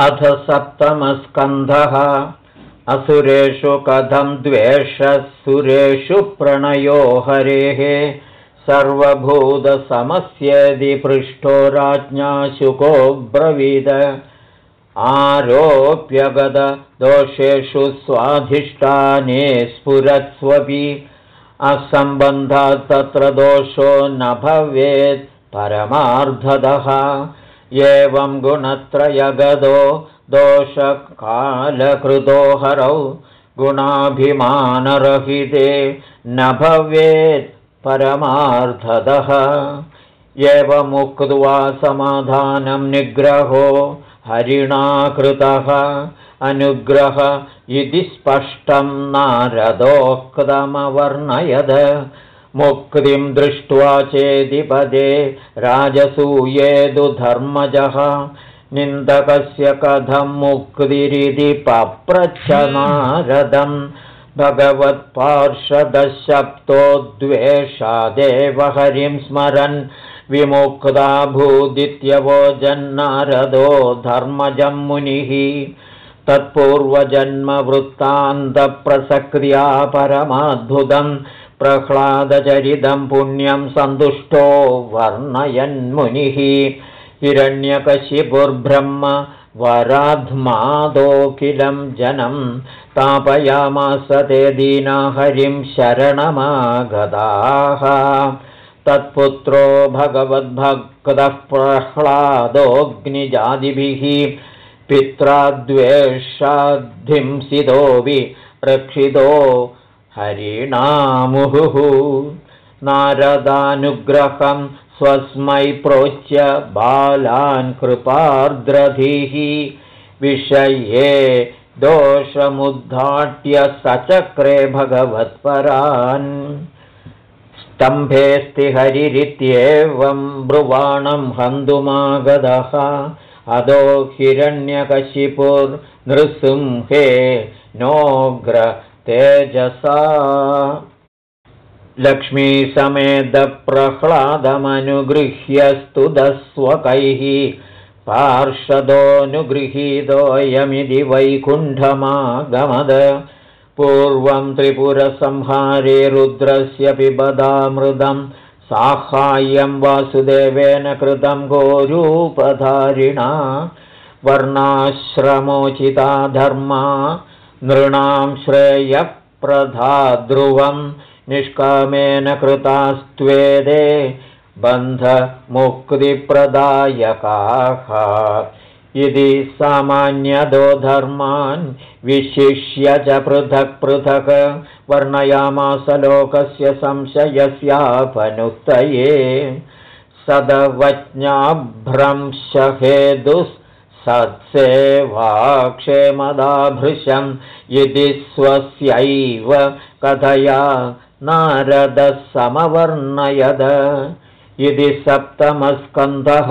अथ सप्तमस्कन्धः। असुरेषु कथं द्वेषः प्रणयो हरेः। सर्वभूतसमस्यदि पृष्ठो राज्ञा शुको ब्रवीद। आरोप्यगतदोषेषु स्वाधिष्ठाने स्फुरत्स्वपि। असम्बन्धात् तत्र दोषो न भवेत् परमार्धदः एवं गुणत्रयगदो दोषकालकृतो हरौ गुणाभिमानरहिते न भवेत् परमार्थदः। एवमुक्त्वा समाधानं निग्रहो हरिणा कृतः अनुग्रह इति स्पष्टं नारदोक्तमवर्णयद मुक्तिं दृष्ट्वा चेदिपदे राजसूयेदु धर्मजः। निन्दकस्य कथं मुक्तिरिति पप्रच्छनारदम् भगवत्पार्षदशप्तोद्वेषादेव हरिं स्मरन्। विमुक्ता भूदित्यवोजन्नारदो धर्मजं मुनिः। तत्पूर्वजन्मवृत्तान्तप्रसक्रिया परमाद्भुतम् प्रह्लादचरितं पुण्यं सन्तुष्टो वर्णयन्मुनिः। हिरण्यकशिपुर्ब्रह्म वराध्मादोऽखिलं जनं तापयामास ते दीना हरिं शरणमागताः। तत्पुत्रो भगवद्भक्तः प्रह्लादोऽग्निजादिभिः पित्राद्वेषाद्धिंसितोऽपि रक्षितो हरिणामुहुः। नारदानुग्रहं स्वस्मै प्रोच्य बालान् कृपार्द्रधिः विषये दोषमुद्घाट्य सचक्रे भगवत्परान्। स्तम्भेऽस्ति हरिरित्येवं ब्रुवाणं हन्तुमागधः अदो हिरण्यकशिपुर्नृसिंहे नोग्र तेजसा। लक्ष्मीसमेतप्रह्लादमनुगृह्य स्तुतस्वकैः पार्षदोऽनुगृहीतोऽयमिति वैकुण्ठमागमद। पूर्वं त्रिपुरसंहारे रुद्रस्य पिबदामृदं साहाय्यं वासुदेवेन कृतं गोरूपधारिणा। वर्णाश्रमोचिता धर्मा नृणां श्रेयप्रधा ध्रुवं निष्कामेन कृतास्त्वेदे बन्धमुक्तिप्रदायकाः। इति सामान्यदो धर्मान् विशिष्य च पृथक् पृथक् वर्णयामास लोकस्य संशयस्यापनुत्तये सदवज्ञाभ्रंशहेदुस् सत्सेवाक्षेमदाभृशम् इति स्वस्यैव कथया नारदः समवर्णयद। इति सप्तमस्कन्धः